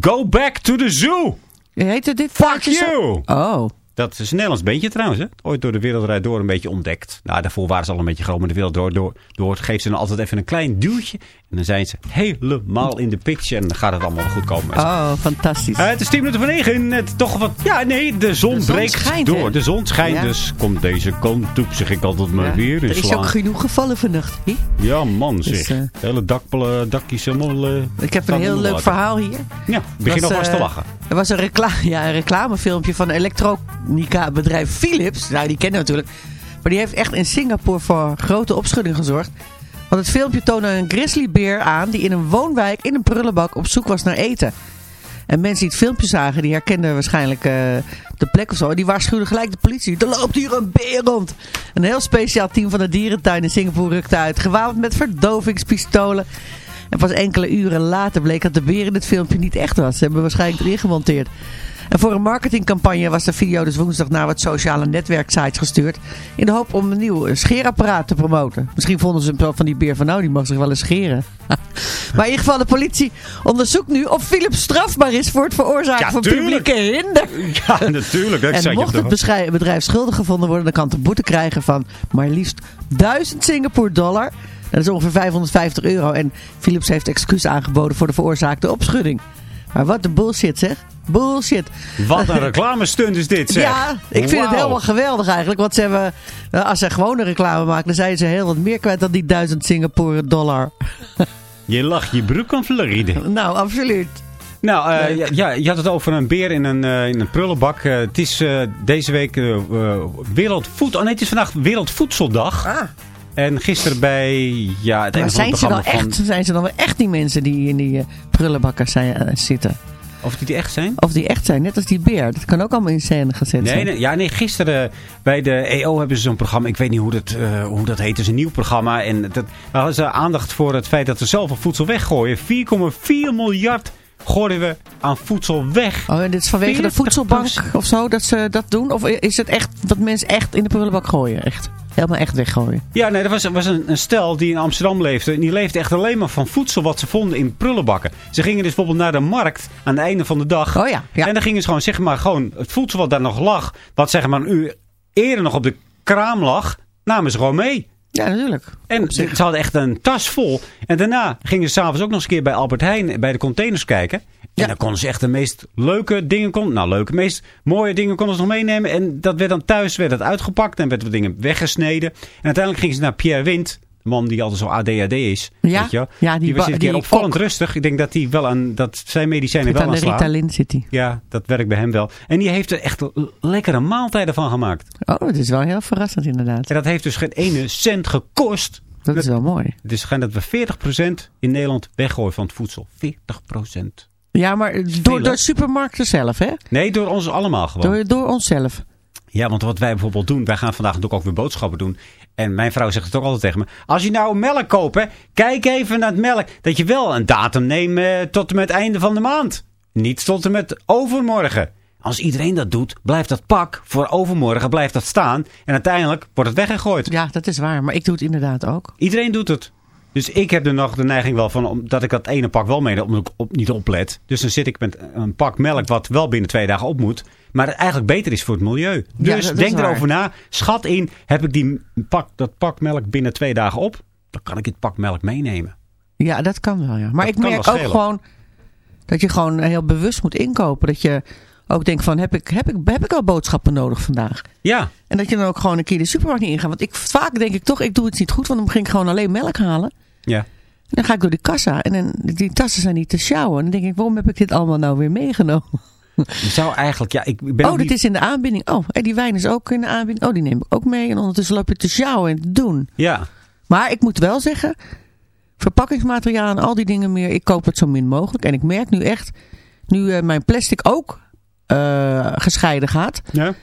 Go Back to the Zoo. Heette dit Fuck you. Oh. Dat is een Nederlands beentje trouwens. Hè? Ooit door de wereldrijd door een beetje ontdekt. Nou, daarvoor waren ze al een beetje groot. Maar de wereld door, door, door geeft ze dan altijd even een klein duwtje. En dan zijn ze helemaal in de picture. En dan gaat het allemaal goed komen. Oh, fantastisch. Eh, het is 10 minuten voor 9. Het toch wat. Ja, nee, de zon De zon breekt schijnt, door. De zon schijnt, Ja. dus komt deze kant op, zeg ik altijd maar Ja. weer. in er is ook genoeg gevallen vannacht. Hè? Ja, man, zeg. Dus, eh, De hele dakpelen, dakjes helemaal. eh, Ik heb een heel leuk verhaal hier. Ja, begin Was, alvast te eh, lachen. Er was een, ja, een reclamefilmpje van elektronica bedrijf Philips. Nou, die kennen we natuurlijk. Maar die heeft echt in Singapore voor grote opschudding gezorgd. Want het filmpje toonde een grizzlybeer aan die in een woonwijk in een prullenbak op zoek was naar eten. En mensen die het filmpje zagen, die herkenden waarschijnlijk eh, de plek of zo. Die waarschuwden gelijk de politie. Er loopt hier een beer rond. Een heel speciaal team van de dierentuin in Singapore rukte uit. Gewapend met verdovingspistolen. En pas enkele uren later bleek dat de beer in het filmpje niet echt was. Ze hebben waarschijnlijk erin gemonteerd. En voor een marketingcampagne was de video dus woensdag naar wat sociale netwerksites gestuurd. In de hoop om een nieuw scheerapparaat te promoten. Misschien vonden ze hem wel van die beer van nou, die mag zich wel eens scheren. maar in ieder geval, de politie onderzoekt nu of Philips strafbaar is voor het veroorzaken Ja, van tuurlijk. publieke hinder. Ja, natuurlijk. Dat En mocht het beschrij- bedrijf schuldig gevonden worden, dan kan het een boete krijgen van maar liefst 1000 Singapore dollar. Dat is ongeveer 550 euro. En Philips heeft excuus aangeboden voor de veroorzaakte opschudding. Maar wat de bullshit zeg. Bullshit. Wat een reclamestunt is dit, zeg. Ja, ik vind het helemaal geweldig eigenlijk. Want ze hebben, eh, als ze gewone reclame maken, dan zijn ze heel wat meer kwijt dan die 1000 Singapore dollar. Je lacht je broek aan Floride. Nou, absoluut. Nou, eh, ja, ja, je had het over een beer in een, eh, in een prullenbak. Het is eh, deze week Wereldvoed... Oh nee, het is vandaag Wereldvoedseldag. Ah. En gisteren bij... Ja, het Maar zijn ze, dan echt, zijn ze dan wel echt die mensen die in die eh, prullenbakken zijn, eh, zitten? Of die echt zijn? Of die echt zijn, net als die beer. Dat kan ook allemaal in scène gezet Nee, zijn. nee, ja, nee, gisteren bij de EO hebben ze zo'n programma. Ik weet niet hoe dat, eh, hoe dat heet. Het is een nieuw programma. En dat, daar hadden ze aandacht voor het feit dat we zoveel voedsel weggooien. 4,4 miljard gooien we aan voedsel weg. Oh, en dit is vanwege de 40%. voedselbank of zo dat ze dat doen? Of is het echt dat mensen echt in de prullenbak gooien? Echt? Helemaal echt weggooien? Ja, nee, er was, was een, een stel die in Amsterdam leefde. En die leefde echt alleen maar van voedsel wat ze vonden in prullenbakken. Ze gingen dus bijvoorbeeld naar de markt aan het einde van de dag. Oh ja, ja. En dan gingen ze gewoon, zeg maar, gewoon het voedsel wat daar nog lag. Wat zeg maar een uur eerder nog op de kraam lag. Namen ze gewoon mee. Ja, natuurlijk. En ze, ze hadden echt een tas vol. En daarna gingen ze s'avonds ook nog eens een keer bij Albert Heijn bij de containers kijken. En Ja. dan konden ze echt de meest leuke dingen, kon, nou leuke, meest mooie dingen konden ze nog meenemen. En dat werd dan thuis werd dat uitgepakt en werd wat dingen weggesneden. En uiteindelijk gingen ze naar Pierre Wind, de man die altijd zo ADHD is. Ja, weet je ja, die die was dit keer die opvallend kok. rustig. Ik denk dat, hij wel aan, dat zijn medicijnen wel aan aan de slaan. Ritalin zit hij. Ja, dat werkt bij hem wel. En die heeft er echt lekkere maaltijden van gemaakt. Oh, dat is wel heel verrassend inderdaad. En dat heeft dus geen ene cent gekost. Dat is wel mooi. Het is schijnt dat we 40% in Nederland weggooien van het voedsel. 40%. Ja, maar door, door supermarkten zelf, hè? Nee, door ons allemaal gewoon. Door, door onszelf. Ja, want wat wij bijvoorbeeld doen, wij gaan vandaag natuurlijk ook weer boodschappen doen. En mijn vrouw zegt het ook altijd tegen me. Als je nou melk koopt, hè, kijk even naar het melk. Dat je wel een datum neemt eh, tot en met het einde van de maand. Niet tot en met overmorgen. Als iedereen dat doet, blijft dat pak voor overmorgen blijft dat staan. En uiteindelijk wordt het weggegooid. Ja, dat is waar. Maar ik doe het inderdaad ook. Iedereen doet het. Dus ik heb er nog de neiging wel van om- dat ik dat ene pak wel omdat ik op, niet oplet. Dus dan zit ik met een pak melk wat wel binnen twee dagen op moet. Maar het eigenlijk beter is voor het milieu. Dus denk erover na. Schat in, heb ik die pak, dat pak melk binnen twee dagen op? Dan kan ik dit pak melk meenemen. Ja, dat kan wel, ja. Maar Dat ik merk ook gewoon dat je gewoon heel bewust moet inkopen. Dat je ook denkt van, heb ik, heb ik, heb ik al boodschappen nodig vandaag? Ja, En dat je dan ook gewoon een keer de supermarkt niet ingaat. Want ik, vaak denk ik toch, ik doe het niet goed. Want dan begin ik gewoon alleen melk halen. Ja. En dan ga ik door die kassa. En dan, die tassen zijn niet te sjouwen. En dan denk ik, waarom heb ik dit allemaal nou weer meegenomen? Je zou eigenlijk, ja, ik ben oh, dit niet- is in de aanbieding. Oh, en die wijn is ook in de aanbieding. Oh, die neem ik ook mee. En ondertussen loop je te sjouwen en te doen. Ja, Maar ik moet wel zeggen, verpakkingsmateriaal en al die dingen meer, ik koop het zo min mogelijk. En ik merk nu echt, nu eh, mijn plastic ook eh, gescheiden gaat. ja.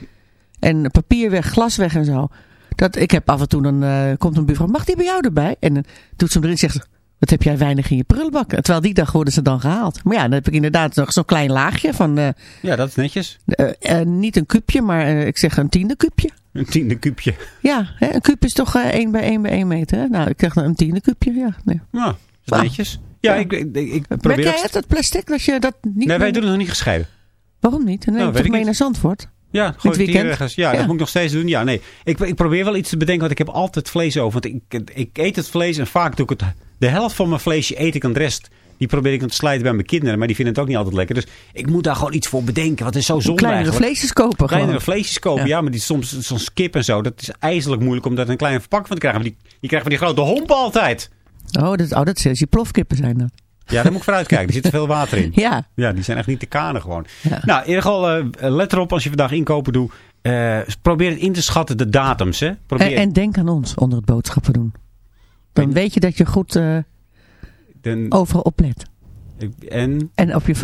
En papier weg, glas weg en zo. Dat ik heb af en toe, dan eh, komt een buurvrouw, mag die bij jou erbij? En dan doet ze hem erin en zegt ze, wat heb jij weinig in je prullenbak? Terwijl die dag worden ze dan gehaald. Maar ja, dan heb ik inderdaad nog zo'n klein laagje van, eh, ja, dat is netjes. eh, niet een kubje, maar ik zeg een tiende kubje. Een tiende kuubje. Ja, hè, een kuub is toch eh 1 bij 1 bij 1 meter. Hè? Nou, ik krijg dan een tiende kubje. Ja, nee. Ja, dat is netjes. Ja, Ja. ik, ik, ik Merk probeer jij het, dat plastic, dat je dat niet Nee, wij doen het nog niet gescheiden. Waarom niet? Dan neem Nou, toch mee naar Zandvoort? Ja, hier weekend? ergens. Ja, Ja. dat moet ik nog steeds doen. Ja, nee. Ik, ik probeer wel iets te bedenken, want ik heb altijd vlees over. Want ik, ik eet het vlees en vaak doe ik het... De helft van mijn vleesje eet ik en de rest... Die probeer ik dan te slijten bij mijn kinderen. Maar die vinden het ook niet altijd lekker. Dus ik moet daar gewoon iets voor bedenken. Het is zo zonde Kleinere eigenlijk. vleesjes kopen Kleinere gewoon. vleesjes kopen. Ja. Ja, maar die soms zo'n kip en zo. Dat is ijzerlijk moeilijk om daar een kleine verpakking van te krijgen. Maar die, die krijgen van die grote hompen altijd. Oh, dat, oh, dat is die plofkippen zijn dat. Ja, daar moet ik vooruit kijken. Er zit veel water in. Ja. Ja, die zijn echt niet te kanen gewoon. Ja. Nou, in ieder geval, eh, let erop als je vandaag inkopen doet. eh, probeer het in te schatten, de datums. Hè? Probeer, En, en denk aan ons onder het boodschappen doen. Dan En- weet je dat je goed eh, den- overal oplet. en En op je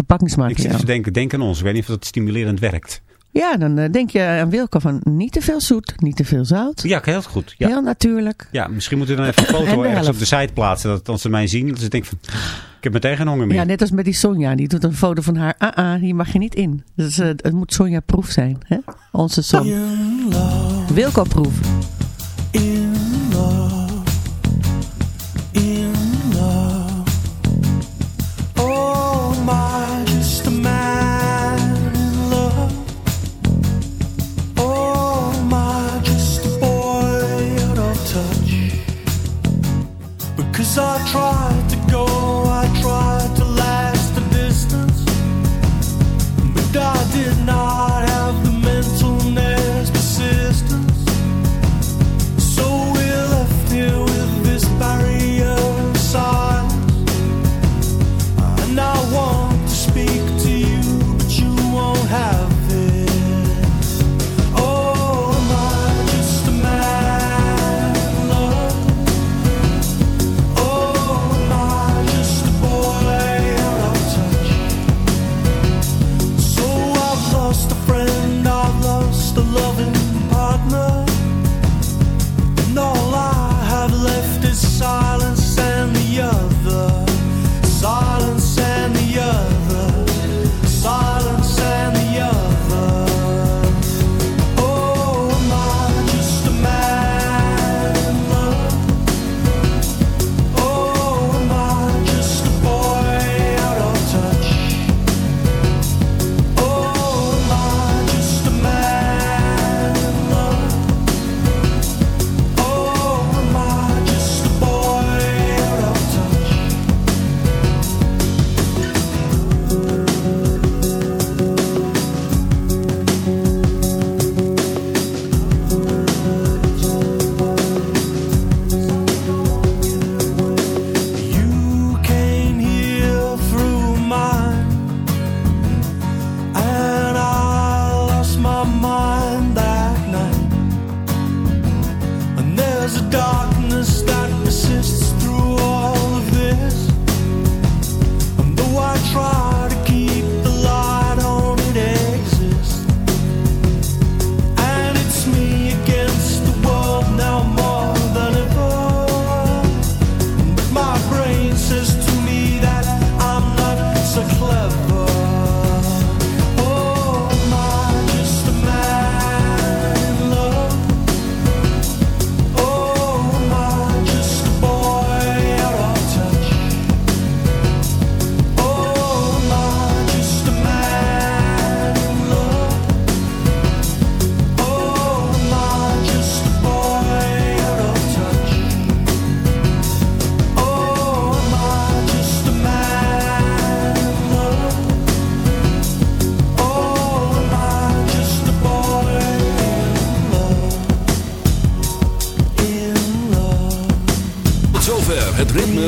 ik zit te denken, denk aan ons. Ik weet niet of dat stimulerend werkt. Ja, dan eh, denk je aan Wilco van niet te veel zoet, niet te veel zout. Ja, heel goed. Ja. Heel natuurlijk. Ja, misschien moeten we dan even een En foto ergens op de site plaatsen. Dat als ze mij zien, dat ze denken van... Ik heb meteen geen honger meer. Ja, net als met die Sonja. Die doet een foto van haar. Ah, ah, hier mag je niet in. Dus eh, het moet Sonja-proef zijn. Hè? Onze Son. Wilco-proef. In love, in love. Oh, my, just a man in love. Oh, my, just a boy out of touch. Because I tried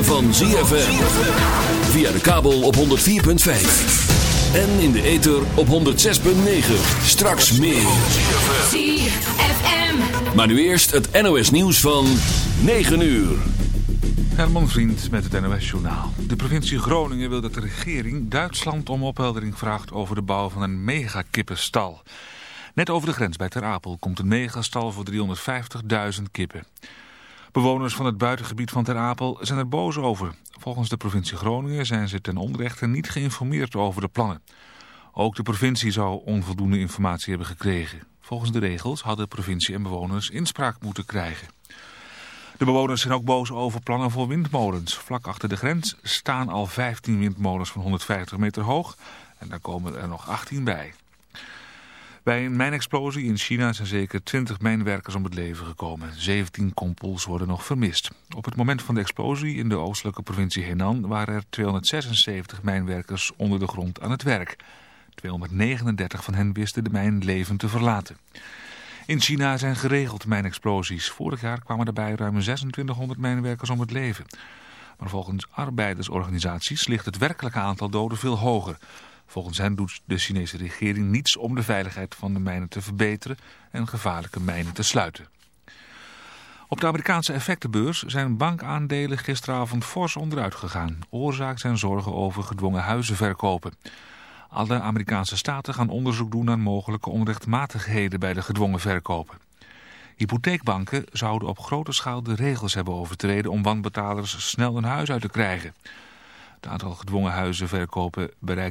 van ZFM. Via de kabel op 104.5. En in de ether op 106.9. Straks meer. ZFM. Maar nu eerst het NOS nieuws van 9 uur. Herman Vriend met het NOS Journaal. De provincie Groningen wil dat de regering Duitsland om opheldering vraagt over de bouw van een megakippenstal. Net over de grens bij Ter Apel komt een megastal voor 350.000 kippen. Bewoners van het buitengebied van Ter Apel zijn er boos over. Volgens de provincie Groningen zijn ze ten onrechte niet geïnformeerd over de plannen. Ook de provincie zou onvoldoende informatie hebben gekregen. Volgens de regels hadden provincie en bewoners inspraak moeten krijgen. De bewoners zijn ook boos over plannen voor windmolens. Vlak achter de grens staan al 15 windmolens van 150 meter hoog en daar komen er nog 18 bij. Bij een mijnexplosie in China zijn zeker 20 mijnwerkers om het leven gekomen. 17 kompels worden nog vermist. Op het moment van de explosie in de oostelijke provincie Henan waren er 276 mijnwerkers onder de grond aan het werk. 239 van hen wisten de mijn levend te verlaten. In China zijn geregeld mijnexplosies. Vorig jaar kwamen er bij ruim 2600 mijnwerkers om het leven. Maar volgens arbeidersorganisaties ligt het werkelijke aantal doden veel hoger. Volgens hen doet de Chinese regering niets om de veiligheid van de mijnen te verbeteren en gevaarlijke mijnen te sluiten. Op de Amerikaanse effectenbeurs zijn bankaandelen gisteravond fors onderuit gegaan. Oorzaak zijn zorgen over gedwongen huizenverkopen. Alle Amerikaanse staten gaan onderzoek doen naar mogelijke onrechtmatigheden bij de gedwongen verkopen. Hypotheekbanken zouden op grote schaal de regels hebben overtreden om wanbetalers snel een huis uit te krijgen. Het aantal gedwongen huizenverkopen bereikt